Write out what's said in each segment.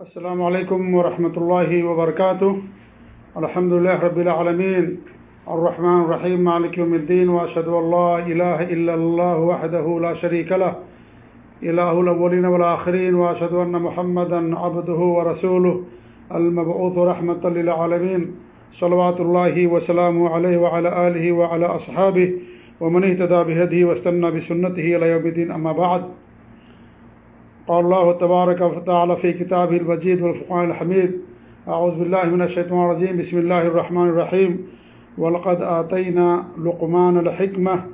السلام علیکم ورحمۃ اللہ وبرکاتہ۔ الحمد لله رب العالمين الرحمن الرحيم مالك يوم الدين وأشهد أن لا إله إلا الله وحده لا شريك له إله الأولين والآخرين وأشهد أن محمدا عبده ورسوله المبعوث رحمة للعالمين صلوات الله وسلامه عليه وعلى آله وعلى أصحابه ومن اهتدى بهديه واستنى بسنته إلى يوم الدين أما بعد۔ قال الله تبارك وتعالى في كتابه المجيد والفقان الحميد. أعوذ بالله من الشيطان الرجيم. بسم الله الرحمن الرحيم. ولقد آتينا لقمان الحكمة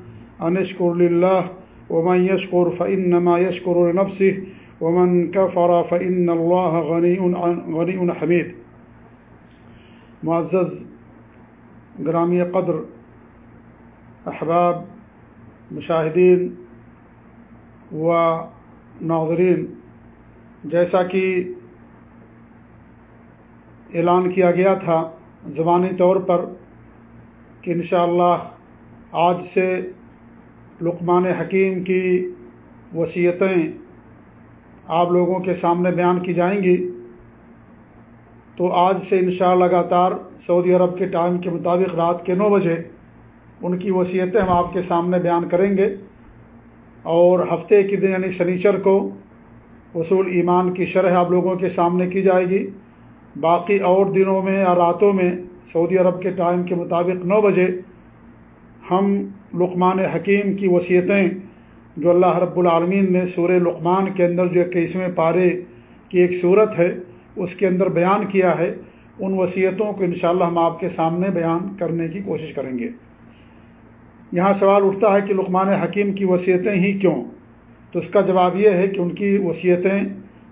أن اشكر لله، ومن يشكر فإنما يشكر لنفسه، ومن كفر فإن الله غني غني حميد. معزز گرامی قدر، احباب، مشاہدین و ناظرین، جیسا کہ اعلان کیا گیا تھا زبانی طور پر کہ انشاءاللہ اللہ آج سے لقمان حکیم کی وصیتیں آپ لوگوں کے سامنے بیان کی جائیں گی، تو آج سے انشاءاللہ لگاتار سعودی عرب کے ٹائم کے مطابق رات کے نو بجے ان کی وصیتیں ہم آپ کے سامنے بیان کریں گے۔ اور ہفتے کے دن یعنی شنیچر کو اصول ایمان کی شرح آپ لوگوں کے سامنے کی جائے گی۔ باقی اور دنوں میں یا راتوں میں سعودی عرب کے ٹائم کے مطابق نو بجے ہم لقمان حکیم کی وصیتیں جو اللہ رب العالمین نے سور لقمان کے اندر جو اکیسویں پارے کی ایک صورت ہے، اس کے اندر بیان کیا ہے، ان وصیتوں کو انشاءاللہ ہم آپ کے سامنے بیان کرنے کی کوشش کریں گے۔ یہاں سوال اٹھتا ہے کہ لقمان حکیم کی وصیتیں ہی کیوں؟ تو اس کا جواب یہ ہے کہ ان کی وصیتیں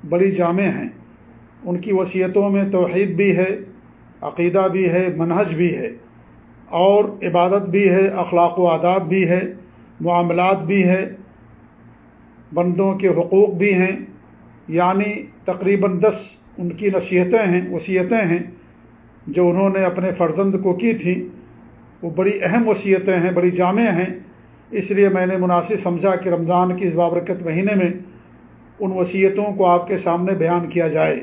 بڑی جامع ہیں۔ ان کی وصیتوں میں توحید بھی ہے، عقیدہ بھی ہے، منہج بھی ہے، اور عبادت بھی ہے، اخلاق و آداب بھی ہے، معاملات بھی ہے، بندوں کے حقوق بھی ہیں۔ یعنی تقریباً دس ان کی نصیحتیں ہیں، وصیتیں ہیں جو انہوں نے اپنے فرزند کو کی تھیں وہ بڑی اہم وصیتیں ہیں، بڑی جامع ہیں۔ اس لیے میں نے مناسب سمجھا کہ رمضان کی اس بابرکت مہینے میں ان وصیتوں کو آپ کے سامنے بیان کیا جائے۔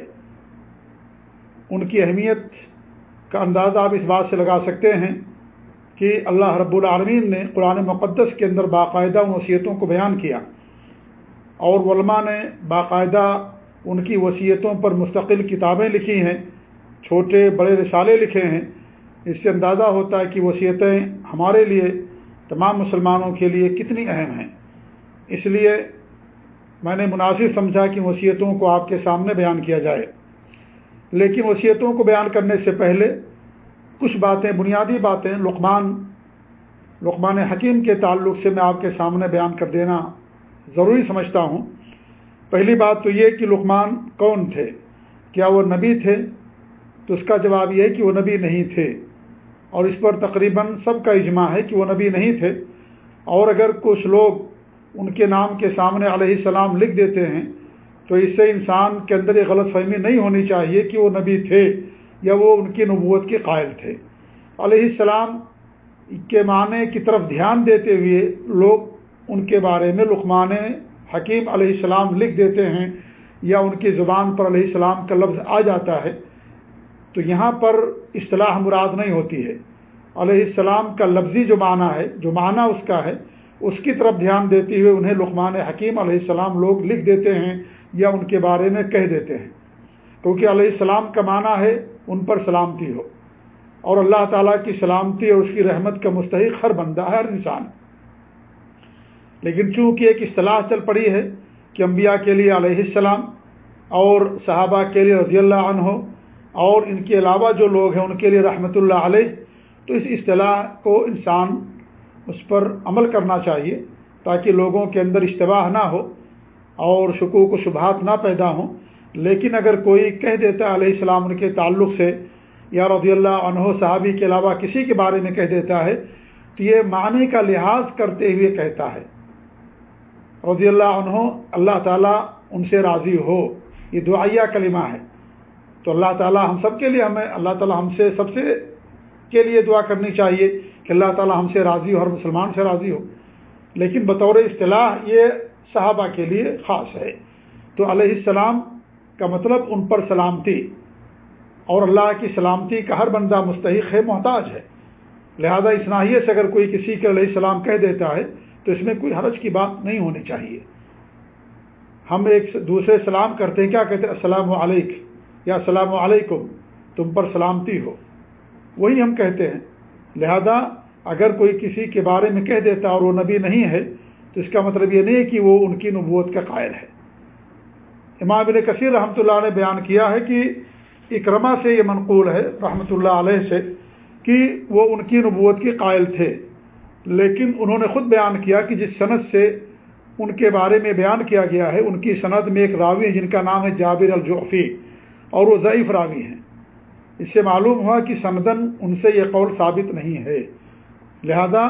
ان کی اہمیت کا اندازہ آپ اس بات سے لگا سکتے ہیں کہ اللہ رب العالمین نے قرآن مقدس کے اندر باقاعدہ ان وصیتوں کو بیان کیا۔ اور علماء نے باقاعدہ ان کی وصیتوں پر مستقل کتابیں لکھی ہیں، چھوٹے بڑے رسالے لکھے ہیں۔ اس سے اندازہ ہوتا ہے کہ وصیتیں ہمارے لیے تمام مسلمانوں کے لیے کتنی اہم ہیں۔ اس لیے میں نے مناسب سمجھا کہ وصیتوں کو آپ کے سامنے بیان کیا جائے۔ لیکن وصیتوں کو بیان کرنے سے پہلے کچھ باتیں، بنیادی باتیں، لقمان لقمان حکیم کے تعلق سے میں آپ کے سامنے بیان کر دینا ضروری سمجھتا ہوں۔ پہلی بات تو یہ کہ لقمان کون تھے؟ کیا وہ نبی تھے؟ تو اس کا جواب یہ ہے کہ وہ نبی نہیں تھے۔ اور اس پر تقریباً سب کا اجماع ہے کہ وہ نبی نہیں تھے۔ اور اگر کچھ لوگ ان کے نام کے سامنے علیہ السلام لکھ دیتے ہیں، تو اس سے انسان کے اندر یہ غلط فہمی نہیں ہونی چاہیے کہ وہ نبی تھے یا وہ ان کی نبوت کے قائل تھے۔ علیہ السلام کے معنی کی طرف دھیان دیتے ہوئے لوگ ان کے بارے میں لقمان حکیم علیہ السلام لکھ دیتے ہیں یا ان کی زبان پر علیہ السلام کا لفظ آ جاتا ہے۔ تو یہاں پر اصطلاح مراد نہیں ہوتی ہے۔ علیہ السلام کا لفظی جو معنی ہے، جو معنی اس کا ہے، اس کی طرف دھیان دیتے ہوئے انہیں لقمان حکیم علیہ السلام لوگ لکھ دیتے ہیں یا ان کے بارے میں کہہ دیتے ہیں۔ کیونکہ علیہ السلام کا معنی ہے ان پر سلامتی ہو۔ اور اللہ تعالیٰ کی سلامتی اور اس کی رحمت کا مستحق ہر بندہ، ہر انسان۔ لیکن چونکہ ایک اصطلاح چل پڑی ہے کہ انبیاء کے لیے علیہ السلام اور صحابہ کے لیے رضی اللہ عنہ اور ان کے علاوہ جو لوگ ہیں ان کے لیے رحمۃ اللہ علیہ، تو اس اصطلاح کو انسان اس پر عمل کرنا چاہیے تاکہ لوگوں کے اندر اشتباہ نہ ہو اور شکوک و شبہات نہ پیدا ہوں۔ لیکن اگر کوئی کہہ دیتا ہے علیہ السلام ان کے تعلق سے یا رضی اللہ عنہ صحابی کے علاوہ کسی کے بارے میں کہہ دیتا ہے، تو یہ معنی کا لحاظ کرتے ہوئے کہتا ہے۔ رضی اللہ عنہ، اللہ تعالیٰ ان سے راضی ہو۔ یہ دعائیہ کلمہ ہے۔ تو اللہ تعالیٰ ہم سب کے لیے ہمیں اللہ تعالیٰ ہم سے سب سے کے لیے دعا کرنی چاہیے کہ اللہ تعالیٰ ہم سے راضی ہو ہر مسلمان سے راضی ہو۔ لیکن بطور اصطلاح یہ صحابہ کے لیے خاص ہے۔ تو علیہ السلام کا مطلب ان پر سلامتی اور اللہ کی سلامتی کا ہر بندہ مستحق ہے، محتاج ہے۔ لہذا اس ناحیے سے اگر کوئی کسی کے علیہ السلام کہہ دیتا ہے تو اس میں کوئی حرج کی بات نہیں ہونی چاہیے۔ ہم ایک دوسرے سلام کرتے ہیں، کیا کہتے ہیں؟ السلام علیکم۔ یا السلام علیکم، تم پر سلامتی ہو۔ وہی ہم کہتے ہیں۔ لہذا اگر کوئی کسی کے بارے میں کہہ دیتا اور وہ نبی نہیں ہے، تو اس کا مطلب یہ نہیں ہے کہ وہ ان کی نبوت کا قائل ہے۔ امام بن کثیر رحمۃ اللہ نے بیان کیا ہے کہ اکرما سے یہ منقول ہے، رحمۃ اللہ علیہ سے، کہ وہ ان کی نبوت کے قائل تھے۔ لیکن انہوں نے خود بیان کیا کہ جس صنعت سے ان کے بارے میں بیان کیا گیا ہے، ان کی صنعت میں ایک راوی ہے جن کا نام ہے جابر الجوفی اور وہ ضعیف راوی ہیں۔ اس سے معلوم ہوا کہ سندن ان سے یہ قول ثابت نہیں ہے۔ لہذا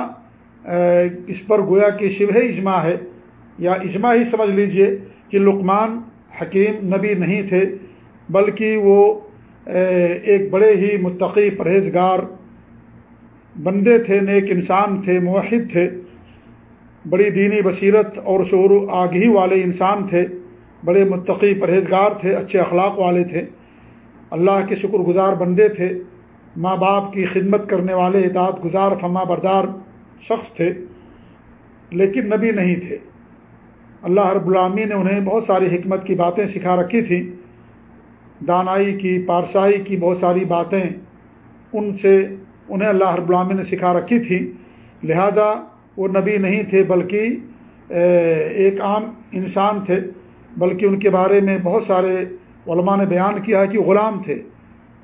اس پر گویا کہ شبہ اجماع ہے۔ یا اجماع ہی سمجھ لیجیے کہ لقمان، حکیم، نبی نہیں تھے، بلکہ وہ ایک بڑے ہی متقی پرہیزگار بندے تھے، نیک انسان تھے، موحد تھے، بڑی دینی بصیرت اور شعور آگہی والے انسان تھے۔ بڑے متقی پرہیزگار تھے، اچھے اخلاق والے تھے، اللہ کے شکر گزار بندے تھے، ماں باپ کی خدمت کرنے والے، اطاعت گزار فما بردار شخص تھے، لیکن نبی نہیں تھے۔ اللہ رب العامی نے انہیں بہت ساری حکمت کی باتیں سکھا رکھی تھیں، دانائی کی، پارسائی کی بہت ساری باتیں ان سے انہیں اللہ رب العامی نے سکھا رکھی تھی لہذا وہ نبی نہیں تھے، بلکہ ایک عام انسان تھے۔ بلکہ ان کے بارے میں بہت سارے علماء نے بیان کیا ہے کہ غلام تھے۔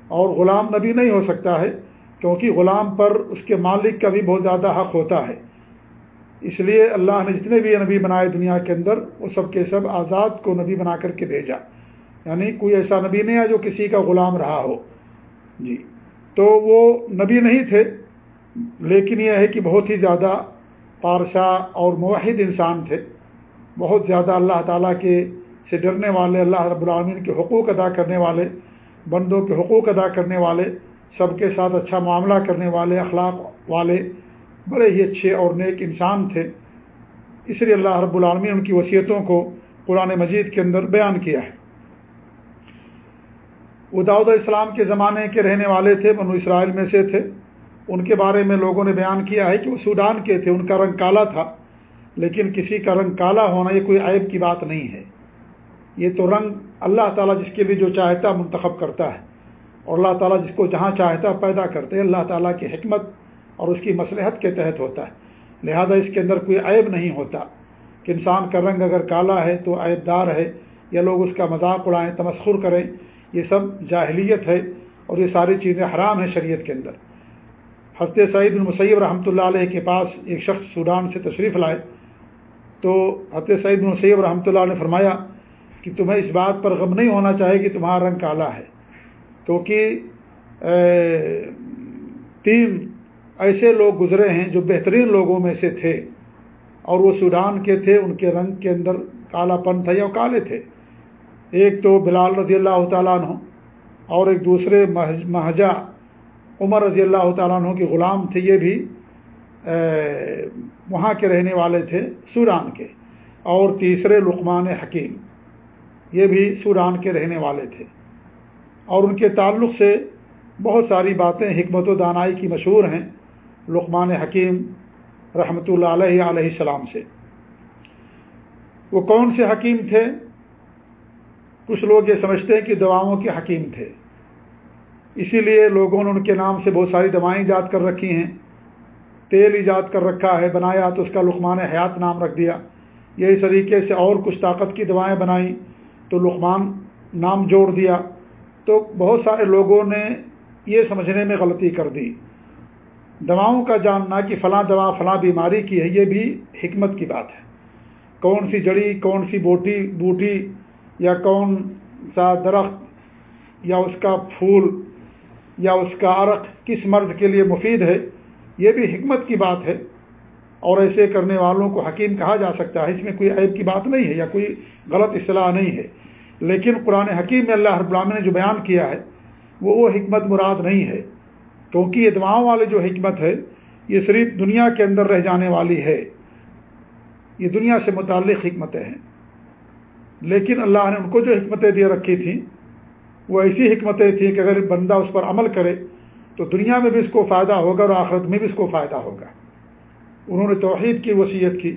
اور غلام نبی نہیں ہو سکتا ہے، کیونکہ غلام پر اس کے مالک کا بھی بہت زیادہ حق ہوتا ہے۔ اس لیے اللہ نے جتنے بھی نبی بنائے دنیا کے اندر، وہ سب کے سب آزاد کو نبی بنا کر کے بھیجا۔ یعنی کوئی ایسا نبی نہیں ہے جو کسی کا غلام رہا ہو۔ جی۔ تو وہ نبی نہیں تھے، لیکن یہ ہے کہ بہت ہی زیادہ پارشا اور موحد انسان تھے۔ بہت زیادہ اللہ تعالیٰ کے سے ڈرنے والے، اللہ رب العالمین کے حقوق ادا کرنے والے، بندوں کے حقوق ادا کرنے والے، سب کے ساتھ اچھا معاملہ کرنے والے، اخلاق والے، بڑے ہی اچھے اور نیک انسان تھے۔ اس لیے اللہ رب العالمین ان کی وصیتوں کو قرآن مجید کے اندر بیان کیا ہے۔ وہ اسلام کے زمانے کے رہنے والے تھے، بنو اسرائیل میں سے تھے۔ ان کے بارے میں لوگوں نے بیان کیا ہے کہ وہ سوڈان کے تھے، ان کا رنگ کالا تھا، لیکن کسی کا رنگ کالا ہونا یہ کوئی عیب کی بات نہیں ہے۔ یہ تو رنگ اللہ تعالیٰ جس کے بھی جو چاہتا منتخب کرتا ہے اور اللہ تعالیٰ جس کو جہاں چاہتا پیدا کرتے اللہ تعالیٰ کی حکمت اور اس کی مصلحت کے تحت ہوتا ہے۔ لہذا اس کے اندر کوئی عیب نہیں ہوتا کہ انسان کا رنگ اگر کالا ہے تو عیب دار ہے یا لوگ اس کا مذاق اڑائیں، تمسخر کریں، یہ سب جاہلیت ہے اور یہ ساری چیزیں حرام ہیں شریعت کے اندر۔ حضرت سعید المسیب رحمۃ اللہ علیہ کے پاس ایک شخص سوڈان سے تشریف لائے۔ تو حضرت سعید المسیب رحمۃ اللہ نے فرمایا کہ تمہیں اس بات پر غم نہیں ہونا چاہیے کہ تمہارا رنگ کالا ہے۔ کیونکہ تین ایسے لوگ گزرے ہیں جو بہترین لوگوں میں سے تھے۔ اور وہ سوڈان کے تھے، ان کے رنگ کے اندر کالا پن تھا یا کالے تھے۔ ایک تو بلال رضی اللہ تعالیٰ عنہ اور ایک دوسرے مہجا عمر رضی اللہ تعالیٰ عنہ کے غلام تھے، یہ بھی وہاں کے رہنے والے تھے سوران کے۔ اور تیسرے لقمان حکیم۔ یہ بھی سوران کے رہنے والے تھے۔ اور ان کے تعلق سے بہت ساری باتیں حکمت و دانائی کی مشہور ہیں، لقمان حکیم رحمۃ اللہ علیہ علیہ السلام سے۔ وہ کون سے حکیم تھے؟ کچھ لوگ یہ سمجھتے ہیں کہ دواؤں کے حکیم تھے۔ اسی لیے لوگوں نے ان کے نام سے بہت ساری دوائیں ایجاد کر رکھی ہیں۔ تیل ایجاد کر رکھا ہے، بنایا تو اس کا لقمان حیات نام رکھ دیا۔ یہی طریقے سے اور کچھ طاقت کی دوائیں بنائیں۔ تو لقمان نام جوڑ دیا۔ تو بہت سارے لوگوں نے یہ سمجھنے میں غلطی کر دی۔ دواؤں کا جاننا کہ فلاں دوا، فلاں بیماری کی ہے، یہ بھی حکمت کی بات ہے۔ کون سی جڑی، کون سی بوٹی بوٹی یا کون سا درخت یا اس کا پھول یا اس کا عرق کس مرض کے لیے مفید ہے، یہ بھی حکمت کی بات ہے۔ اور ایسے کرنے والوں کو حکیم کہا جا سکتا ہے، اس میں کوئی عیب کی بات نہیں ہے یا کوئی غلط اصلاح نہیں ہے۔ لیکن قرآن حکیم میں اللہ رب العالمین نے جو بیان کیا ہے، وہ وہ حکمت مراد نہیں ہے۔ کیونکہ یہ دعاؤں والے جو حکمت ہے، یہ صرف دنیا کے اندر رہ جانے والی ہے۔ یہ دنیا سے متعلق حکمتیں ہیں۔ لیکن اللہ نے ان کو جو حکمتیں دے رکھی تھیں، وہ ایسی حکمتیں تھیں کہ اگر بندہ اس پر عمل کرے، تو دنیا میں بھی اس کو فائدہ ہوگا اور آخرت میں بھی اس کو فائدہ ہوگا۔ انہوں نے توحید کی وصیت کی،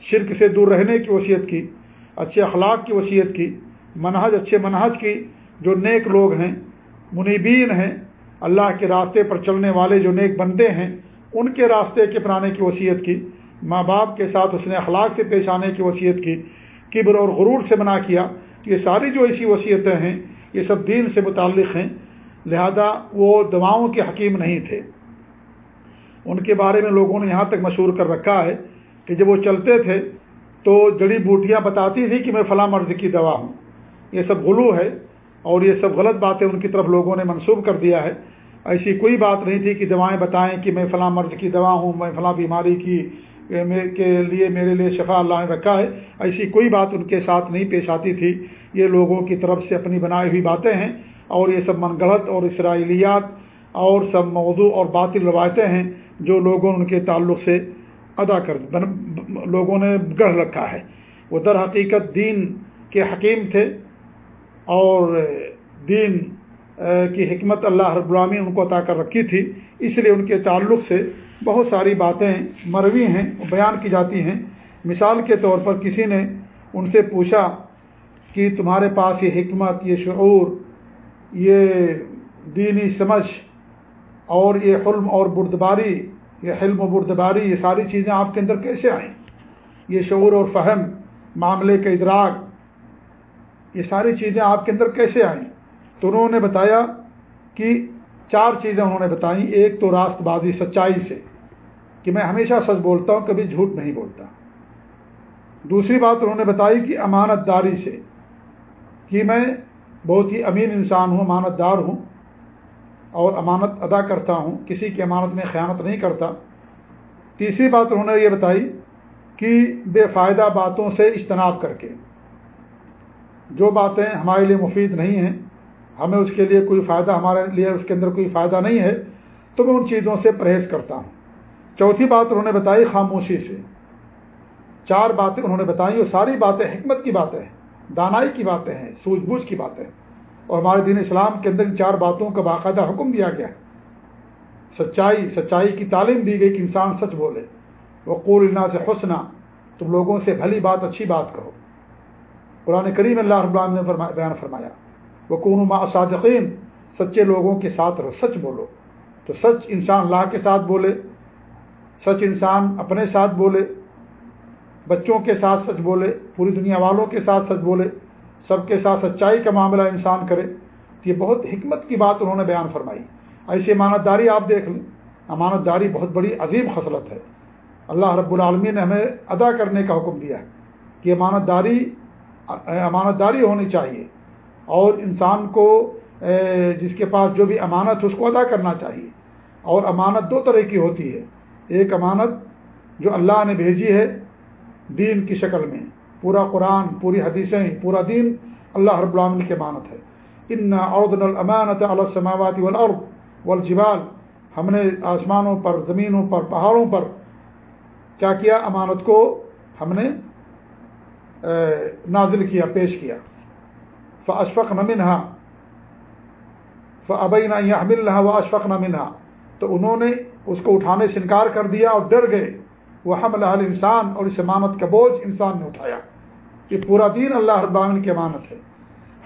شرک سے دور رہنے کی وصیت کی، اچھے اخلاق کی وصیت کی، منہج، اچھے منہج کی، جو نیک لوگ ہیں، منیبین ہیں، اللہ کے راستے پر چلنے والے جو نیک بندے ہیں، ان کے راستے کے اپنانے کی وصیت کی، ماں باپ کے ساتھ اس نے اخلاق سے پیش آنے کی وصیت کی، کبر اور غرور سے منع کیا، یہ ساری جو ایسی وصیتیں ہیں، یہ سب دین سے متعلق ہیں، لہذا وہ دواؤں کے حکیم نہیں تھے۔ ان کے بارے میں لوگوں نے یہاں تک مشہور کر رکھا ہے کہ جب وہ چلتے تھے تو جڑی بوٹیاں بتاتی تھی کہ میں فلاں مرض کی دوا ہوں۔ یہ سب غلو ہے اور یہ سب غلط باتیں ان کی طرف لوگوں نے منسوب کر دیا ہے۔ ایسی کوئی بات نہیں تھی کہ دوائیں بتائیں کہ میں فلاں مرض کی دوا ہوں، میں فلاں بیماری کی کے لیے، میرے لیے شفا اللہ نے رکھا ہے۔ ایسی کوئی بات ان کے ساتھ نہیں پیش آتی تھی۔ یہ لوگوں کی طرف سے اپنی بنائی ہوئی باتیں ہیں اور یہ سب من گڑت اور اسرائیلیات اور سب موضوع اور باطل روایتیں ہیں۔ جو لوگوں ان کے تعلق سے ادا کر لوگوں نے گڑھ رکھا ہے۔ وہ در حقیقت دین کے حکیم تھے اور دین کی حکمت اللہ رب العامی ان کو عطا کر رکھی تھی۔ اس لیے ان کے تعلق سے بہت ساری باتیں مروی ہیں، بیان کی جاتی ہیں۔ مثال کے طور پر کسی نے ان سے پوچھا کہ تمہارے پاس یہ حکمت، یہ شعور، یہ دینی سمجھ اور یہ حلم اور بردباری، یہ حلم و بردباری، یہ ساری چیزیں آپ کے اندر کیسے آئیں؟ یہ شعور اور فہم، معاملے کا ادراک، یہ ساری چیزیں آپ کے اندر کیسے آئیں؟ تو انہوں نے بتایا کہ چار چیزیں انہوں نے بتائیں۔ ایک تو راست بازی سچائی سے، کہ میں ہمیشہ سچ بولتا ہوں، کبھی جھوٹ نہیں بولتا۔ دوسری بات انہوں نے بتائی کہ امانت داری سے، کہ میں بہت ہی امین انسان ہوں، امانت دار ہوں۔ اور امانت ادا کرتا ہوں، کسی کی امانت میں خیانت نہیں کرتا۔ تیسری بات انہوں نے یہ بتائی کہ بے فائدہ باتوں سے اجتناب کر کے۔ جو باتیں ہمارے لیے مفید نہیں ہیں، ہمیں اس کے لیے کوئی فائدہ، ہمارے لیے اس کے اندر کوئی فائدہ نہیں ہے، تو میں ان چیزوں سے پرہیز کرتا ہوں۔ چوتھی بات انہوں نے بتائی خاموشی سے۔ چار باتیں انہوں نے بتائی، وہ ساری باتیں حکمت کی باتیں ہیں، دانائی کی باتیں ہیں، سوجھ بوجھ کی باتیں اور ہمارے دین اسلام کے اندر ان چار باتوں کا باقاعدہ حکم دیا گیا ہے۔ سچائی سچائی کی تعلیم دی گئی کہ انسان سچ بولے۔ وہ قول اللہ سے حسنا، تم لوگوں سے بھلی بات، اچھی بات کہو۔ قرآن کریم اللہ رب نے بیان فرمایا وہ کون صادقین سچے لوگوں کے ساتھ رہو، سچ بولو۔ تو سچ انسان اللہ کے ساتھ بولے، سچ انسان اپنے ساتھ بولے، بچوں کے ساتھ سچ بولے، پوری دنیا والوں کے ساتھ سچ بولے۔ سب کے ساتھ سچائی کا معاملہ انسان کرے، تو یہ بہت حکمت کی بات انہوں نے بیان فرمائی۔ ایسی امانت داری آپ دیکھ لیں امانت داری بہت بڑی عظیم خصلت ہے۔ اللہ رب العالمین نے ہمیں ادا کرنے کا حکم دیا ہے کہ امانت داری امانت داری ہونی چاہیے اور انسان کو جس کے پاس جو بھی امانت ہے، اس کو ادا کرنا چاہیے۔ اور امانت دو طرح کی ہوتی ہے۔ ایک امانت جو اللہ نے بھیجی ہے دین کی شکل میں پورا قرآن، پوری حدیثیں، پورا دین اللہ رب العالمین کی امانت ہے۔ ان عودن الامانت السماوات والارض والجبال۔ ہم نے آسمانوں پر، زمینوں پر، پہاڑوں پر کیا کیا؟ امانت کو ہم نے نازل کیا، پیش کیا۔ فاشفق نہ منہا یہ حمل رہا وہ اشفق نہ تو انہوں نے اس کو اٹھانے سے انکار کر دیا اور ڈر گئے۔ وہ ہم اللہ انسان اور اس امانت کا بوجھ انسان نے اٹھایا۔ یہ پورا دین اللہ رب العالمین کی امانت ہے۔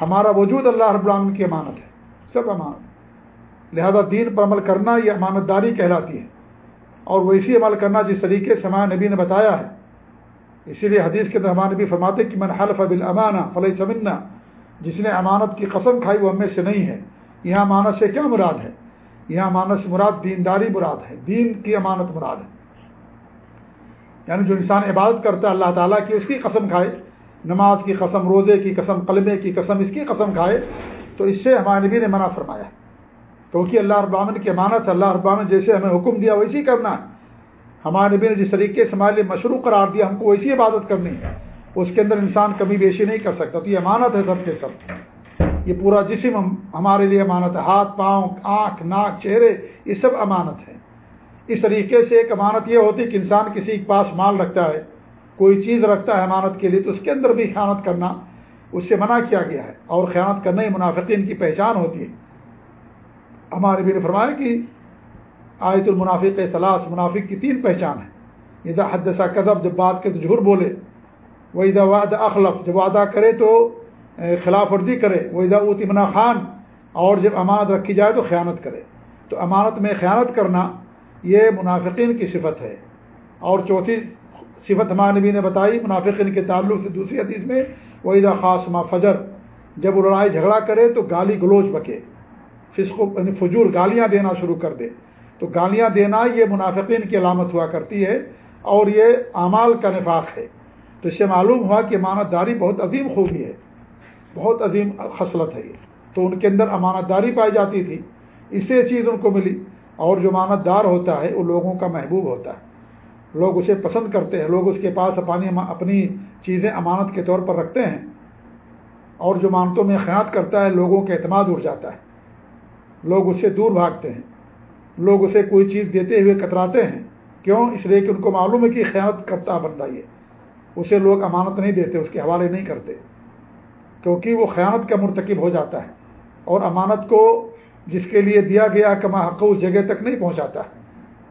ہمارا وجود اللہ رب العالمین کی امانت ہے۔ سب امانت۔ لہذا دین پر عمل کرنا یہ امانت داری کہلاتی ہے۔ اور وہ اسی عمل کرنا جس طریقے سے ہمارے نبی نے بتایا ہے۔ اسی لیے حدیث کے ہمارے نبی فرماتے کہ من حلف بالامانہ فلح سمنا جس نے امانت کی قسم کھائی وہ ہم میں سے نہیں ہے۔ یہاں امانت سے کیا مراد ہے؟ یہاں امانت سے مراد دینداری مراد ہے۔ دین کی امانت مراد ہے۔ یعنی جو انسان عبادت کرتا ہے اللہ تعالیٰ کی اس کی قسم کھائے نماز کی قسم، روزے کی قسم قلمے کی قسم، اس کی قسم کھائے، تو اس سے ہمارے نبی نے منع فرمایا۔ کیونکہ اللہ ابامن کی امانت، اللہ ابامن جیسے ہمیں حکم دیا، ویسے ہی کرنا ہے۔ ہمارے نبی نے جس طریقے سے ہمارے لیے مشروع قرار دیا، ہم کو ویسی عبادت کرنی ہے۔ اس کے اندر انسان کمی بیشی نہیں کر سکتا۔ تو یہ امانت ہے سب کے سب۔ یہ پورا جسم ہمارے لیے امانت ہے۔ ہاتھ، پاؤں، آنکھ، ناک، چہرے، یہ سب امانت ہے۔ اس طریقے سے ایک امانت یہ ہوتی ہے کہ انسان کسی کے پاس مال رکھتا ہے۔ کوئی چیز رکھتا ہے امانت کے لیے تو اس کے اندر بھی خیانت کرنا، اس سے منع کیا گیا ہے اور خیانت کرنے منافقین کی پہچان ہوتی ہے۔ ہمارے بھی نے فرمایا کہ آیت المنافق سلاس، منافق کی تین پہچان ہے۔ ادا حدثہ قدب جب بات کے تو جھر بولے۔ وہ ادا وعد اخلف، جب وعدہ کرے تو خلاف ورزی کرے۔ وہ ادا اتمنا خان، اور جب امانت رکھی جائے تو خیانت کرے۔ تو امانت میں خیانت کرنا یہ منافقین کی صفت ہے۔ اور چوتھی صفت ہمارے نبی نے بتائی، منافقین کے تعلق سے دوسری حدیث میں وہ ادا خاص ما فجر، جب وہ لڑائی جھگڑا کرے تو گالی گلوچ بکے۔ فسق یعنی فجور گالیاں دینا شروع کر دے۔ تو گالیاں دینا یہ منافقین کی علامت ہوا کرتی ہے اور یہ اعمال کا نفاق ہے۔ تو اس سے معلوم ہوا کہ امانت داری بہت عظیم خوبی ہے۔ بہت عظیم خصلت ہے یہ۔ تو ان کے اندر امانت داری پائی جاتی تھی۔ اس سے چیز ان کو ملی۔ اور جو امانت دار ہوتا ہے، وہ لوگوں کا محبوب ہوتا ہے۔ لوگ اسے پسند کرتے ہیں، لوگ اس کے پاس اپنی اپنی چیزیں امانت کے طور پر رکھتے ہیں اور جو مانتوں میں خیات کرتا ہے، لوگوں کا اعتماد اڑ جاتا ہے۔ لوگ اس سے دور بھاگتے ہیں۔ لوگ اسے کوئی چیز دیتے ہوئے کتراتے ہیں۔ کیوں؟ اس لیے کہ ان کو معلوم ہے کہ خیات کرتا بن رہی ہے اسے لوگ امانت نہیں دیتے، اس کے حوالے نہیں کرتے۔ کیونکہ وہ خیانت کا مرتکب ہو جاتا ہے اور امانت کو جس کے لیے دیا گیا کما حق اس جگہ تک نہیں پہنچاتا۔ ہے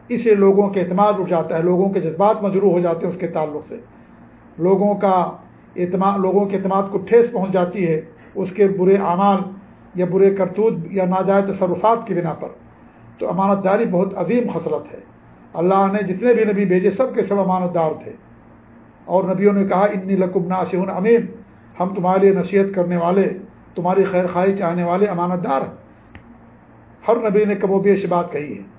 اسے لوگوں کے اعتماد اٹھ جاتا ہے، لوگوں کے جذبات مجروح ہو جاتے ہیں اس کے تعلق سے۔ لوگوں کا اعتماد، لوگوں کے اعتماد کو ٹھیس پہنچ جاتی ہے اس کے برے اعمال یا برے کرتوت یا ناجائز تصرفات کی بنا پر۔ تو امانت داری بہت عظیم خسرت ہے۔ اللہ نے جتنے بھی نبی بھیجے، سب کے سب امانت دار تھے۔ اور نبیوں نے کہا، انی لقب ناشن امین، ہم تمہارے لیے نصیحت کرنے والے، تمہاری خیر خواہی چاہنے والے امانت دار ہر نبی نے کم و بیش بات کہی ہے۔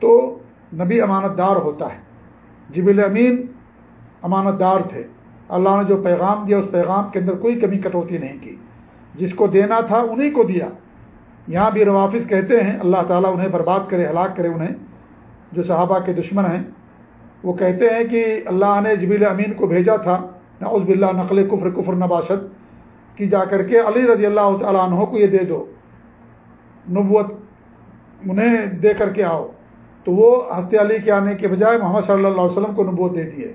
تو نبی امانت دار ہوتا ہے۔ جبل امین امانت دار تھے۔ اللہ نے جو پیغام دیا، اس پیغام کے اندر کوئی کمی کٹوتی نہیں کی۔ جس کو دینا تھا، انہیں کو دیا۔ یہاں بھی روافظ کہتے ہیں، اللہ تعالیٰ انہیں برباد کرے، ہلاک کرے انہیں۔ جو صحابہ کے دشمن ہیں، وہ کہتے ہیں کہ اللہ نے جبیل امین کو بھیجا تھا۔ نعوذ باللہ، نقل کفر کفر نباشد۔ کی جا کر کے علی رضی اللہ تعالیٰ عنہ کو یہ دے دو۔ نبوت انہیں دے کر کے آؤ۔ تو وہ ہفتے علی کے آنے کے بجائے محمد صلی اللہ علیہ وسلم کو نبوت دے دیے۔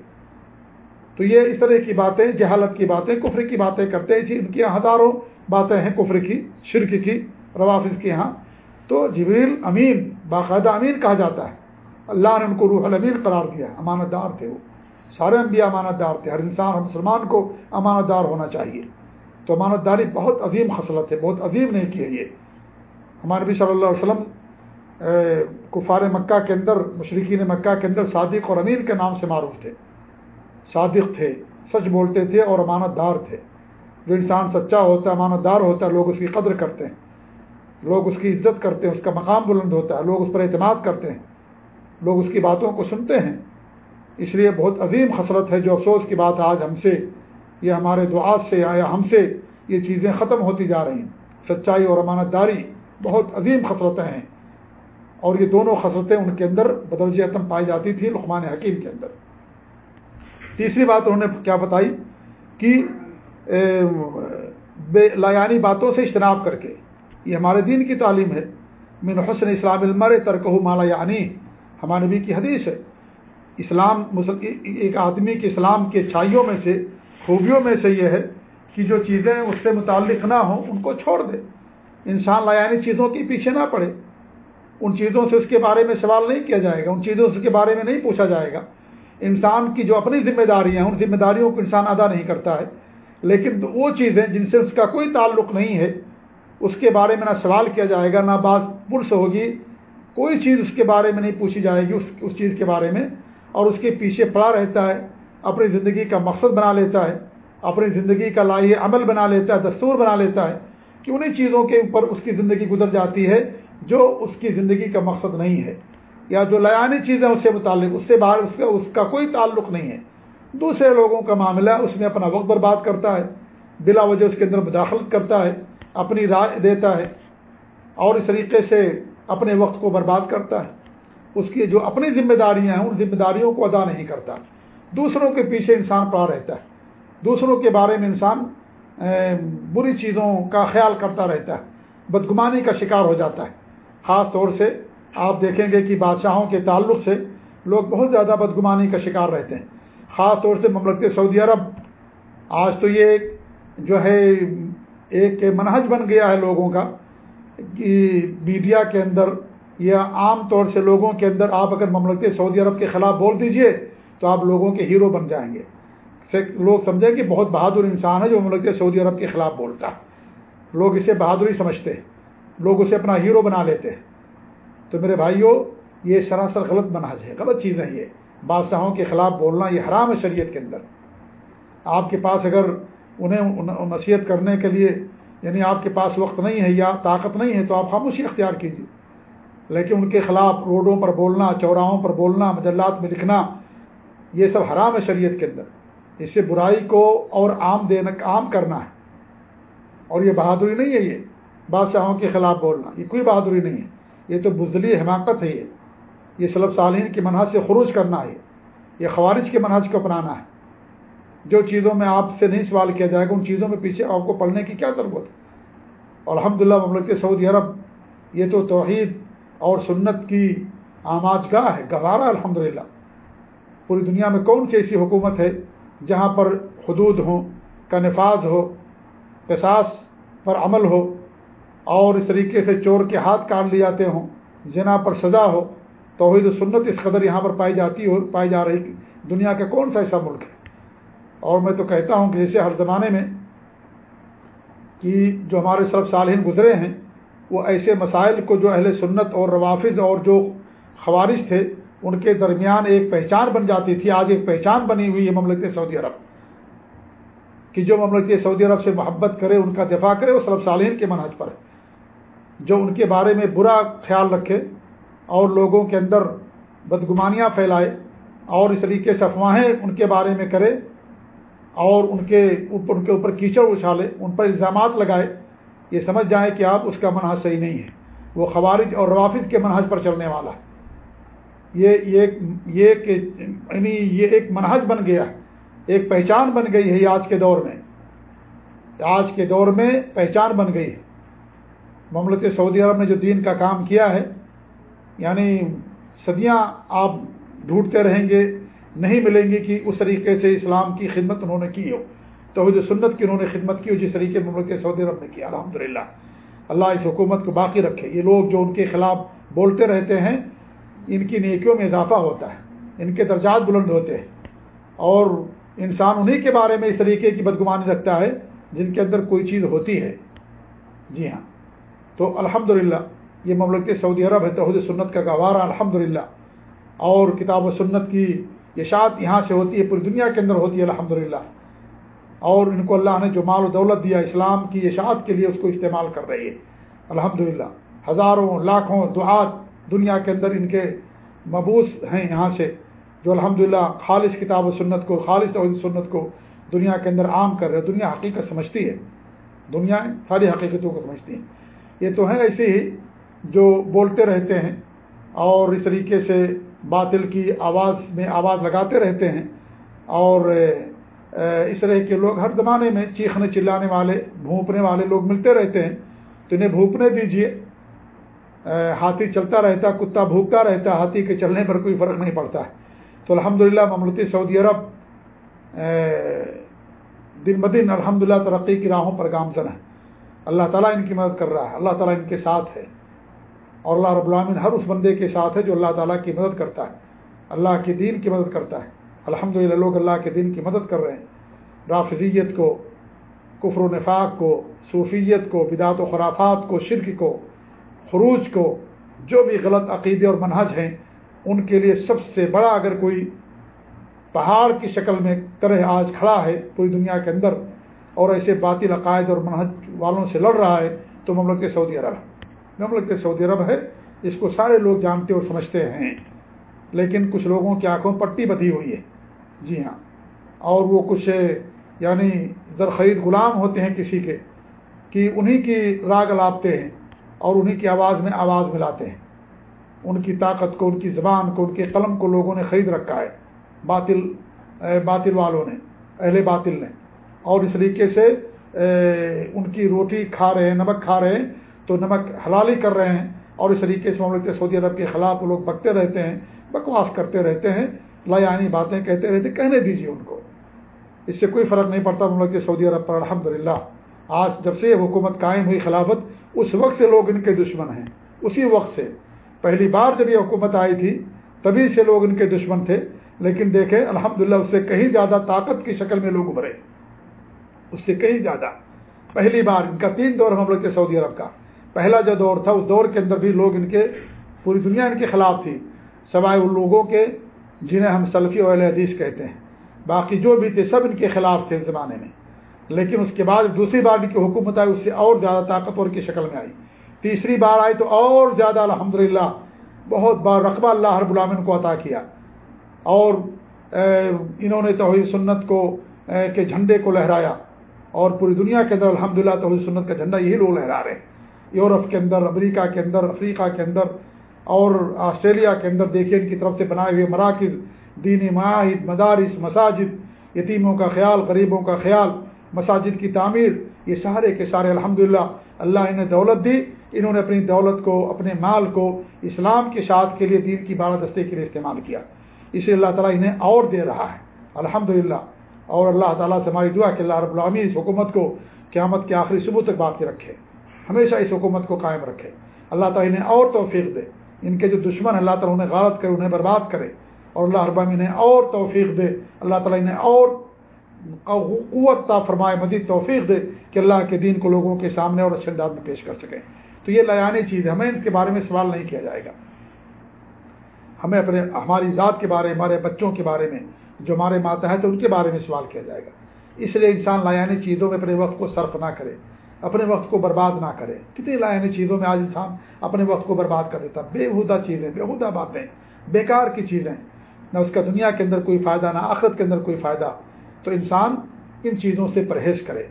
تو یہ اس طرح کی باتیں، جہالت کی باتیں، کفر کی باتیں کرتے ہیں۔ جی، ان کی ہزاروں باتیں ہیں، کفر کی، شرک کی، روافظ کی یہاں۔ تو جبریل امین، باقاعدہ امین کہا جاتا ہے۔ اللہ نے ان کو روح الامین قرار دیا، امانت دار تھے وہ۔ سارے انبیاء امانت دار تھے، ہر انسان، ہر مسلمان کو امانت دار ہونا چاہیے۔ تو امانت داری بہت عظیم خصلت ہے، بہت عظیم نہیں کی ہے یہ۔ ہمارے نبی صلی اللہ علیہ وسلم کفار مکہ کے اندر مشرقین مکہ کے اندر صادق اور امیر کے نام سے معروف تھے۔ صادق تھے، سچ بولتے تھے اور امانت دار تھے۔ جو انسان سچا ہوتا ہے امانت دار ہوتا ہے لوگ اس کی قدر کرتے ہیں۔ لوگ اس کی عزت کرتے ہیں، اس کا مقام بلند ہوتا ہے۔ لوگ اس پر اعتماد کرتے ہیں۔ لوگ اس کی باتوں کو سنتے ہیں۔ اس لیے بہت عظیم خسرت ہے جو افسوس کی بات آج ہم سے، یہ ہمارے دعات سے یا ہم سے یہ چیزیں ختم ہوتی جا رہی ہیں۔ سچائی اور امانت داری بہت عظیم خسرتیں ہیں۔ اور یہ دونوں خصلتیں ان کے اندر بدرج عتم پائی جاتی تھی لقمان حکیم کے اندر۔ تیسری بات انہوں نے کیا بتائی کہ بے لایانی باتوں سے اجتناب کر کے، یہ ہمارے دین کی تعلیم ہے۔ من حسن اسلام المر ترک مالا یعنی ہمارے نبی کی حدیث ہے۔ اسلام ایک آدمی کے اسلام کے اچھائیوں میں سے، خوبیوں میں سے یہ ہے کہ جو چیزیں اس سے متعلق نہ ہوں، ان کو چھوڑ دے۔ انسان لایانی چیزوں کے پیچھے نہ پڑے۔ ان چیزوں سے اس کے بارے میں سوال نہیں کیا جائے گا، ان چیزوں سے اس کے بارے میں نہیں پوچھا جائے گا۔ انسان کی جو اپنی ذمہ داریاں ہیں، ان ذمہ داریوں کو انسان ادا نہیں کرتا ہے۔ لیکن وہ چیزیں جن سے اس کا کوئی تعلق نہیں ہے، اس کے بارے میں نہ سوال کیا جائے گا، نہ بات پرس ہوگی۔ کوئی چیز اس کے بارے میں نہیں پوچھی جائے گی، اس اس چیز کے بارے میں۔ اور اس کے پیچھے پڑا رہتا ہے، اپنی زندگی کا مقصد بنا لیتا ہے، اپنی زندگی کا لائے عمل بنا لیتا ہے، دستور بنا لیتا ہے کہ انہیں چیزوں کے اوپر اس کی زندگی گزر جاتی ہے۔ جو اس کی زندگی کا مقصد نہیں ہے یا جو لیانی چیزیں اس سے متعلق، اس سے باہر، اس کا اس کا کوئی تعلق نہیں ہے۔ دوسرے لوگوں کا معاملہ اس میں اپنا وقت برباد کرتا ہے، بلا وجہ اس کے اندر مداخلت کرتا ہے، اپنی رائے دیتا ہے اور اس طریقے سے اپنے وقت کو برباد کرتا ہے۔ اس کی جو اپنی ذمہ داریاں ہیں، ان ذمہ داریوں کو ادا نہیں کرتا۔ دوسروں کے پیچھے انسان پڑا رہتا ہے۔ دوسروں کے بارے میں انسان بری چیزوں کا خیال کرتا رہتا ہے۔ بدگمانی کا شکار ہو جاتا ہے۔ خاص طور سے آپ دیکھیں گے کہ بادشاہوں کے تعلق سے لوگ بہت زیادہ بدگمانی کا شکار رہتے ہیں۔ خاص طور سے مملکت سعودی عرب، آج تو یہ جو ہے ایک منہج بن گیا ہے لوگوں کا کہ میڈیا کے اندر یا عام طور سے لوگوں کے اندر آپ اگر مملکت سعودی عرب کے خلاف بول دیجیے تو آپ لوگوں کے ہیرو بن جائیں گے۔ لوگ سمجھیں کہ بہت بہادر انسان ہے جو مملکت سعودی عرب کے خلاف بولتا ہے۔ لوگ اسے بہادری سمجھتے ہیں۔ لوگ اسے اپنا ہیرو بنا لیتے ہیں۔ تو میرے بھائیوں یہ سراسر غلط منحج ہے، غلط چیز ہے یہ۔ بادشاہوں کے خلاف بولنا یہ حرام ہے شریعت کے اندر۔ آپ کے پاس اگر انہیں نصیحت کرنے کے لیے یعنی آپ کے پاس وقت نہیں ہے یا طاقت نہیں ہے، تو آپ خاموشی اختیار کیجیے۔ لیکن ان کے خلاف روڈوں پر بولنا، چوراہوں پر بولنا، مجلات میں لکھنا، یہ سب حرام ہے شریعت کے اندر۔ اس سے برائی کو اور عام دینا عام کرنا ہے۔ اور یہ بہادری نہیں ہے یہ۔ بادشاہوں کے خلاف بولنا، یہ کوئی بہادری نہیں ہے۔ یہ تو بزدلی حماقت ہے، یہ۔ یہ سلب صالحین کی منحص سے خروج کرنا ہے۔ یہ خوارج کے منحص کو اپنانا ہے۔ جو چیزوں میں آپ سے نہیں سوال کیا جائے گا، ان چیزوں میں پیچھے آپ کو پڑھنے کی کیا ضرورت ہے؟ اور الحمد للہ مملک سعودی عرب، یہ تو توحید اور سنت کی آماج گاہ ہے، گوارا الحمد للہ پوری دنیا میں کون سی ایسی حکومت ہے جہاں پر حدود ہوں، کا نفاذ ہو، قصاص پر عمل ہو اور اس طریقے سے چور کے ہاتھ کاٹ لیے جاتے ہوں جنا پر سزا ہو، توحید و سنت اس قدر یہاں پر پائی جاتی ہو پائی جا رہی دنیا کا کون سا ایسا ملک ہے۔ اور میں تو کہتا ہوں کہ جیسے ہر زمانے میں کہ جو ہمارے سرف صالحین گزرے ہیں، وہ ایسے مسائل کو جو اہل سنت اور روافظ اور جو خوارش تھے، ان کے درمیان ایک پہچان بن جاتی تھی، آج ایک پہچان بنی ہوئی ہے مملکت سعودی عرب۔ کہ جو مملکت سعودی عرب سے محبت کرے، ان کا دفاع کرے، وہ سرف صالحین کے منحج پر ہے۔ جو ان کے بارے میں برا خیال رکھے اور لوگوں کے اندر بدگمانیاں پھیلائے اور اس طریقے سے افواہیں ان کے بارے میں کرے اور ان کے اوپر ان کے اوپر کیچڑ اچھالے، ان پر الزامات لگائے، یہ سمجھ جائیں کہ آپ اس کا منحص صحیح نہیں ہے وہ خوارج اور روافظ کے منحص پر چلنے والا ہے۔ یہ یہ یعنی یہ ایک منحص بن گیا ایک پہچان بن گئی ہے آج کے دور میں۔ آج کے دور میں پہچان بن گئی ہے۔ مملکت سعودی عرب نے جو دین کا کام کیا ہے یعنی صدیاں آپ ڈھونڈتے رہیں گے، نہیں ملیں گی کہ اس طریقے سے اسلام کی خدمت انہوں نے کی ہو۔ تو سنت کی انہوں نے خدمت کی ہو، جس طریقے مملک سعودی عرب نے کیا الحمد للہ اللہ اس حکومت کو باقی رکھے۔ یہ لوگ جو ان کے خلاف بولتے رہتے ہیں، ان کی نیکیوں میں اضافہ ہوتا ہے، ان کے درجات بلند ہوتے ہیں۔ اور انسان انہی کے بارے میں اس طریقے کی بدگمانی رکھتا ہے جن کے اندر کوئی چیز ہوتی ہے۔ جی ہاں۔ تو الحمد یہ مملکت سعودی عرب ہے، توحید سنت کا گوارہ الحمد اور کتاب و سنت کی اشاعت یہاں سے ہوتی ہے، پوری دنیا کے اندر ہوتی ہے الحمد اور ان کو اللہ نے جو مال و دولت دیا اسلام کی اشاعت کے لیے اس کو استعمال کر رہی ہے الحمد ہزاروں، لاکھوں دعات دنیا کے اندر ان کے مبوس ہیں یہاں سے، جو الحمد خالص کتاب و سنت کو، خالص توحید سنت کو دنیا کے اندر عام کر رہے دنیا حقیقت سمجھتی ہے۔ دنیا ساری حقیقتوں کو سمجھتی ہیں۔ یہ تو ہیں ایسے ہی جو بولتے رہتے ہیں اور اس طریقے سے باطل کی آواز میں آواز لگاتے رہتے ہیں اور اس طرح کے لوگ ہر زمانے میں چیخنے چلانے والے، بھونپنے والے لوگ ملتے رہتے ہیں تو انہیں بھونپنے دیجیے ہاتھی چلتا رہتا، کتا بھوکتا رہتا، ہاتھی کے چلنے پر کوئی فرق نہیں پڑتا۔ ہے تو الحمد للہ مملتی سعودی عرب دن بدن الحمد للہ ترقی کی راہوں پر گامزن ہے اللہ تعالیٰ ان کی مدد کر رہا ہے، اللہ تعالیٰ ان کے ساتھ ہے۔ اور اللہ رب العامن ہر اس بندے کے ساتھ ہے جو اللہ تعالیٰ کی مدد کرتا ہے، اللہ کے دین کی مدد کرتا ہے۔ الحمد لوگ اللہ کے دین کی مدد کر رہے ہیں۔ رافضیت کو، کفر و نفاق کو، صوفیت کو، بدعت و خرافات کو، شرک کو، خروج کو، جو بھی غلط عقیدے اور منہج ہیں، ان کے لیے سب سے بڑا اگر کوئی پہاڑ کی شکل میں طرح آج کھڑا ہے، پوری دنیا کے اندر اور ایسے باطل عقائد اور منہج والوں سے لڑ رہا ہے تو مملک سعودی عرب ہے۔ مملکت سعودی عرب ہے، اس کو سارے لوگ جانتے اور سمجھتے ہیں۔ لیکن کچھ لوگوں کی آنکھوں پٹی بدھی ہوئی ہے۔ جی ہاں۔ اور وہ کچھ یعنی زرخرید غلام ہوتے ہیں کسی کے، کہ انہی کی راگ لاپتے ہیں اور انہی کی آواز میں آواز ملاتے ہیں۔ ان کی طاقت کو، ان کی زبان کو، ان کے قلم کو لوگوں نے خرید رکھا ہے۔ باطل باطل والوں نے، اہل باطل نے۔ اور اس طریقے سے ان کی روٹی کھا رہے ہیں، نمک کھا رہے ہیں، تو نمک حلالی کر رہے ہیں۔ اور اس طریقے سے مملکت سعودی عرب کے خلاف وہ لوگ بکتے رہتے ہیں، بکواس کرتے رہتے ہیں لایانی باتیں کہتے رہتے، کہنے دیجیے ان کو۔ اس سے کوئی فرق نہیں پڑتا مملک سعودی عرب پر الحمد للہ آج جب سے حکومت قائم ہوئی خلافت، اس وقت سے لوگ ان کے دشمن ہیں۔ اسی وقت سے۔ پہلی بار جب یہ حکومت آئی تھی، تبھی سے لوگ ان کے دشمن تھے، لیکن دیکھیں الحمد للہ اس سے کہیں زیادہ طاقت کی شکل میں لوگ ابھرے۔ اس سے کہیں زیادہ۔ پہلی بار ان کا تین دور ہم لوگ کے سعودی عرب کا۔ پہلا جو دور تھا، اس دور کے اندر بھی لوگ ان کے، پوری دنیا ان کے خلاف تھی۔ سوائے ان لوگوں کے جنہیں ہم سلفی و حدیث کہتے ہیں۔ باقی جو بھی تھے، سب ان کے خلاف تھے اس زمانے میں۔ لیکن اس کے بعد دوسری بار ان کی حکومت آئی، اس سے اور زیادہ طاقتور کی شکل میں آئی۔ تیسری بار آئی تو اور زیادہ الحمد بہت بار رقبہ اللہ رب العامن کو عطا کیا۔ اور انہوں نے توحید سنت کو کے جھنڈے کو لہرایا۔ اور پوری دنیا کے اندر الحمد للہ توحید سنت کا جھنڈا یہی لوگ لہرا رہے ہیں۔ یورپ کے اندر، امریکہ کے اندر، افریقہ کے اندر اور آسٹریلیا کے اندر دیکھیے ان کی طرف سے بنائے ہوئے مراکز، دینی معاہد، مدارس، مساجد، یتیموں کا خیال، غریبوں کا خیال، مساجد کی تعمیر، یہ سارے کے سارے الحمد اللہ انہیں دولت دی۔ انہوں نے اپنی دولت کو، اپنے مال کو اسلام کے شاعت کے لیے دین کی بالادستے کے لیے استعمال کیا۔ اسے اللہ تعالیٰ انہیں اور دے رہا ہے۔ الحمد اور اللہ تعالیٰ سے ہماری دعا کہ اللہ رب العامی اس حکومت کو قیامت کے آخری صبح تک باقی رکھے۔ ہمیشہ اس حکومت کو قائم رکھے۔ اللہ تعالیٰ انہیں اور توفیق دے۔ ان کے جو دشمن اللہ تعالیٰ انہیں غلط کرے، انہیں برباد کرے۔ اور اللہ رب انہیں اور توفیق دے۔ اللہ تعالیٰ انہیں اور قوت تا فرمائے، مزید توفیق دے کہ اللہ کے دین کو لوگوں کے سامنے اور اچھے انداز میں پیش کر سکیں۔ تو یہ لیانی چیز ہے۔ ہمیں ان کے بارے میں سوال نہیں کیا جائے گا۔ ہمیں اپنے ہماری ذات کے بارے، ہمارے بچوں کے بارے میں جو ہمارے ماتحت ہیں ان کے بارے میں سوال کیا جائے گا۔ اس لیے انسان لایانی چیزوں میں اپنے وقت کو صرف نہ کرے، اپنے وقت کو برباد نہ کرے۔ کتنی لایانی چیزوں میں آج انسان اپنے وقت کو برباد کر دیتا بےحدہ چیزیں بےحدہ باتیں، بیکار کی چیزیں۔ نہ اس کا دنیا کے اندر کوئی فائدہ، نہ آخرت کے اندر کوئی فائدہ۔ تو انسان ان چیزوں سے پرہیز کرے۔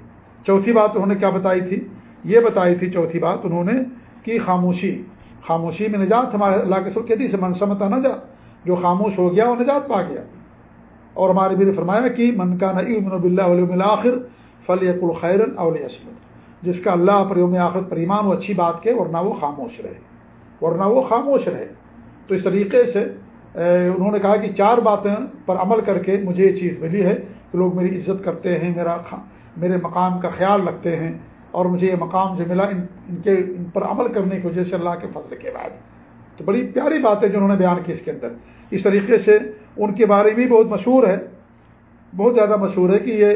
چوتھی بات انہوں نے کیا بتائی تھی؟ یہ بتائی تھی چوتھی بات انہوں نے کہ خاموشی۔ خاموشی میں نجات ہمارے اللہ کے سر کہتی سے منسمتا نہ جا۔ جو خاموش ہو گیا، وہ نجات پا گیا۔ اور ہمارے بھی نے فرمایا کہ من کا نئی امن آخر فل یق الخیرن اول اسمد جس کا اللہ پر یوم آخر پر ایمان وہ اچھی بات کے ورنہ وہ خاموش رہے۔ ورنہ وہ خاموش رہے۔ تو اس طریقے سے انہوں نے کہا کہ چار باتیں پر عمل کر کے مجھے یہ چیز ملی ہے کہ لوگ میری عزت کرتے ہیں، میرا میرے مقام کا خیال رکھتے ہیں اور مجھے یہ مقام جو ملا، ان ان کے، ان پر عمل کرنے کی وجہ سے اللہ کے فضل کے بعد۔ تو بڑی پیاری بات ہے جو انہوں نے بیان کی اس کے اندر۔ اس طریقے سے ان کے بارے میں بہت مشہور ہے۔ بہت زیادہ مشہور ہے کہ یہ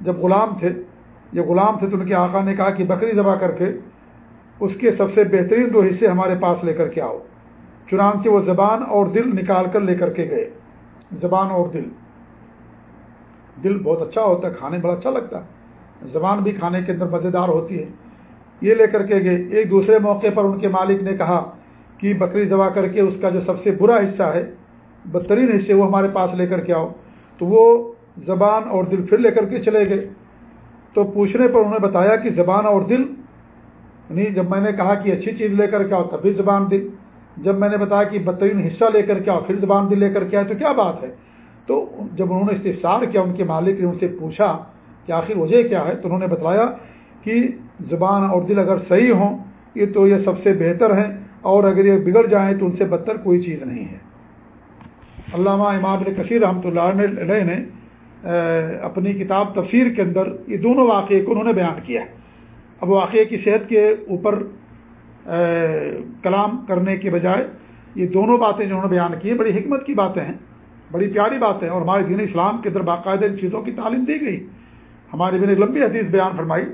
جب غلام تھے، یہ غلام تھے تو ان کے آقا نے کہا کہ بکری ذبح کر کے اس کے سب سے بہترین دو حصے ہمارے پاس لے کر کے آؤ۔ چنانچہ وہ زبان اور دل نکال کر لے کر کے گئے۔ زبان اور دل۔ دل بہت اچھا ہوتا ہے، کھانے بڑا اچھا لگتا ہے۔ زبان بھی کھانے کے اندر مزیدار ہوتی ہے۔ یہ لے کر کے گئے۔ ایک دوسرے موقع پر ان کے مالک نے کہا کہ بکری دبا کر کے اس کا جو سب سے برا حصہ ہے بدترین حصے وہ ہمارے پاس لے کر کے آؤ۔ تو وہ زبان اور دل پھر لے کر کے چلے گئے۔ تو پوچھنے پر انہوں نے بتایا کہ زبان اور دل یعنی جب میں نے کہا کہ اچھی چیز لے کر کے آؤ، تبھی زبان دل۔ جب میں نے بتایا کہ بدترین حصہ لے کر کے آؤ، پھر زبان دل لے کر کے آئے، تو کیا بات ہے؟ تو جب انہوں نے استفسار کیا، ان کے مالک نے ان سے پوچھا کہ آخر وجہ کیا ہے، تو انہوں نے بتلایا کہ زبان اور دل اگر صحیح ہوں، یہ تو یہ سب سے بہتر ہیں، اور اگر یہ بگڑ جائیں تو ان سے بدتر کوئی چیز نہیں ہے۔ علامہ امام کثیر رحمۃ اللہ علیہ نے اپنی کتاب تفسیر کے اندر یہ دونوں واقعے کو انہوں نے بیان کیا ہے۔ اب واقعے کی صحت کے اوپر کلام کرنے کے بجائے یہ دونوں باتیں جو انہوں نے بیان کی ہیں، بڑی حکمت کی باتیں ہیں، بڑی پیاری باتیں اور ہمارے دین اسلام کے اندر باقاعدہ ان چیزوں کی تعلیم دی گئی۔ ہمارے بھی نے لمبی حدیث بیان فرمائی،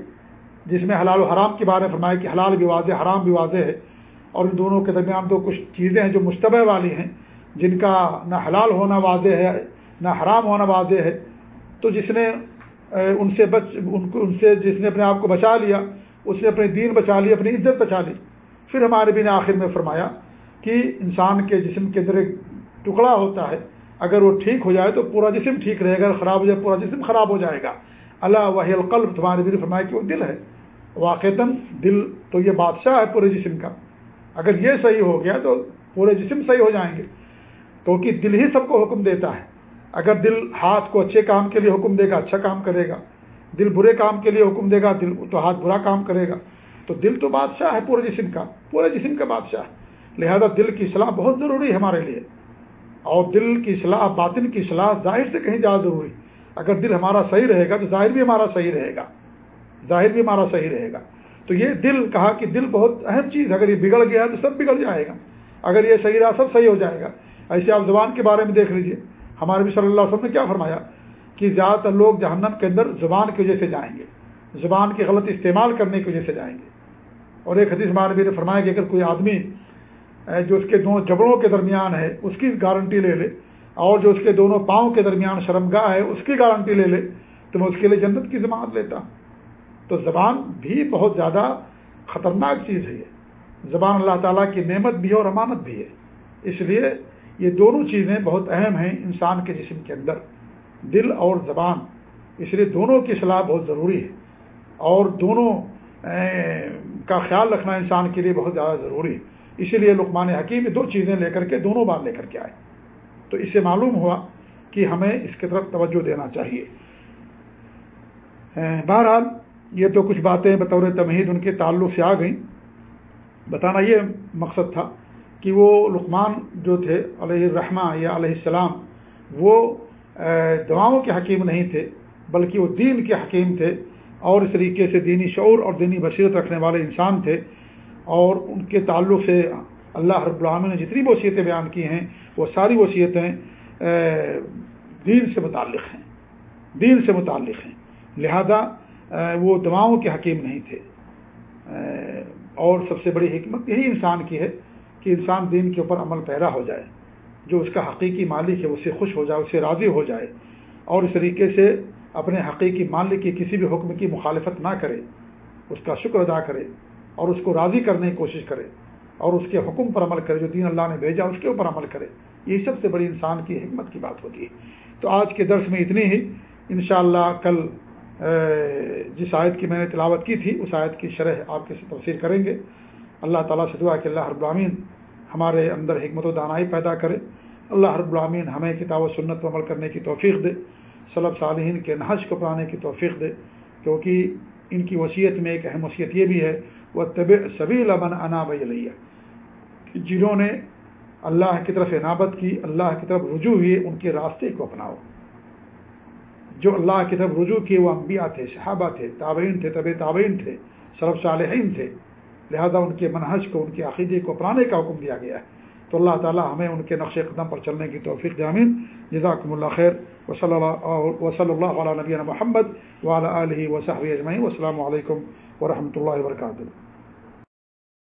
جس میں حلال و حرام کے بارے میں فرمائی کہ حلال بھی واضح، حرام بھی واضح ہے اور ان دونوں کے درمیان تو کچھ چیزیں ہیں جو مشتبہ والی ہیں۔ جن کا نہ حلال ہونا واضح ہے، نہ حرام ہونا واضح ہے، تو جس نے ان سے بچ، ان کو، ان سے جس نے اپنے آپ کو بچا لیا، اس نے اپنے دین بچا لی اپنی عزت بچا لی۔ پھر ہمارے بھی نے آخر میں فرمایا کہ انسان کے جسم کے اندر ایک ٹکڑا ہوتا ہے۔ اگر وہ ٹھیک ہو جائے تو پورا جسم ٹھیک رہے گا خراب ہو جائے پورا جسم خراب ہو جائے گا۔ اللہ وحی القلب، تمہارے بھی نے فرمایا کہ وہ دل ہے۔ واقعتاً دل تو یہ بادشاہ ہے پورے جسم کا۔ اگر یہ صحیح ہو گیا تو پورے جسم صحیح ہو جائیں گے۔ کیونکہ دل ہی سب کو حکم دیتا ہے۔ اگر دل ہاتھ کو اچھے کام کے لیے حکم دے گا اچھا کام کرے گا، دل برے کام کے لیے حکم دے گا، دل تو ہاتھ برا کام کرے گا، تو دل تو بادشاہ ہے پورے جسم کا، پورے جسم کا بادشاہ ہے۔ لہذا دل کی صلاح بہت ضروری ہے ہمارے لیے۔ اور دل کی صلاح باطن کی صلاح ظاہر سے کہیں زیادہ ضروری۔ اگر دل ہمارا صحیح رہے گا تو ظاہر بھی ہمارا صحیح رہے گا۔ ظاہر بھی ہمارا صحیح رہے گا۔ تو یہ دل کہا کہ دل بہت اہم چیز اگر یہ بگڑ گیا تو سب بگڑ جائے گا۔ اگر یہ صحیح رہا، سب صحیح ہو جائے گا۔ ایسے آپ زبان کے بارے میں دیکھ لیجیے۔ ہمارے بھی صلی اللہ علیہ وسلم نے کیا فرمایا کہ زیادہ تر لوگ جہنم کے اندر زبان کی وجہ سے جائیں گے۔ زبان کے غلط استعمال کرنے کی وجہ سے جائیں گے۔ اور ایک حدیث بھی نے فرمایا کہ اگر کوئی آدمی جو اس کے دونوں جبڑوں کے درمیان ہے، اس کی گارنٹی لے لے، اور جو اس کے دونوں پاؤں کے درمیان شرمگاہ ہے، اس کی گارنٹی لے لے، تو میں اس کے لیے جنت کی ضمانت لیتا۔ ہوں تو زبان بھی بہت زیادہ خطرناک چیز ہے یہ۔ زبان اللہ تعالیٰ کی نعمت بھی ہے اور امانت بھی ہے۔ اس لیے یہ دونوں چیزیں بہت اہم ہیں انسان کے جسم کے اندر۔ دل اور زبان، اس لیے دونوں کی صلاح بہت ضروری ہے۔ اور دونوں کا خیال رکھنا انسان کے لیے بہت زیادہ ضروری ہے۔ اسی لیے لقمان حکیم دو چیزیں لے کر کے دونوں بار لے کر کے آئے۔ تو اس سے معلوم ہوا کہ ہمیں اس کی طرف توجہ دینا چاہیے۔ بہرحال یہ تو کچھ باتیں بطور تمہید ان کے تعلق سے آ گئیں۔ بتانا یہ مقصد تھا کہ وہ لقمان جو تھے علیہ الرحمٰ یا علیہ السلام، وہ دعاؤں کے حکیم نہیں تھے، بلکہ وہ دین کے حکیم تھے اور اس طریقے سے دینی شعور اور دینی بصیرت رکھنے والے انسان تھے اور ان کے تعلق سے اللہ رب العالمین نے جتنی وصیتیں بیان کی ہیں، وہ ساری وصیتیں دین سے متعلق ہیں، دین سے متعلق ہیں۔ لہذا وہ دواؤں کے حکیم نہیں تھے۔ اور سب سے بڑی حکمت یہی انسان کی ہے کہ انسان دین کے اوپر عمل پیرا ہو جائے، جو اس کا حقیقی مالک ہے، اسے خوش ہو جائے، اسے راضی ہو جائے، اور اس طریقے سے اپنے حقیقی مالک کی کسی بھی حکم کی مخالفت نہ کرے، اس کا شکر ادا کرے، اور اس کو راضی کرنے کی کوشش کرے، اور اس کے حکم پر عمل کرے، جو دین اللہ نے بھیجا، اس کے اوپر عمل کرے۔ یہ سب سے بڑی انسان کی حکمت کی بات ہوتی ہے۔ تو آج کے درس میں اتنی ہی۔ انشاءاللہ کل جس آیت کی میں نے تلاوت کی تھی، اس آیت کی شرح آپ کے تفسیر کریں گے۔ اللہ تعالیٰ سے دعا کہ اللہ رب العامین ہمارے اندر حکمت و دانائی پیدا کرے۔ اللہ رب العامین ہمیں کتاب و سنت پر عمل کرنے کی توفیق دے صلب صالحین کے نحج کو پڑھانے کی توفیق دے، کیونکہ ان کی وصیت میں ایک اہم وصیت یہ بھی ہے وہ طب سبھی لمن انا بھیا جنہوں نے اللہ کی طرف عنابت کی، اللہ کی طرف رجوع ہوئے، ان کے راستے کو اپناؤ۔ جو اللہ کی طرف رجوع کیے، وہ انبیاء تھے، صحابہ تھے، تابعین تھے طب تابعین تھے صرف صالحین تھے۔ لہذا ان کے منحج کو، ان کے عقیدے کو اپنانے کا حکم دیا گیا ہے۔ تو اللہ تعالی ہمیں ان کے نقش قدم پر چلنے کی توفیق جامین جزاکم اللہ خیر۔ وصلی اللہ وصلی اللہ علیہ نبی محمد وعلیٰ علیہ وصحب اجمعین۔ السلام علیکم ورحمۃ اللہ وبرکاتہ۔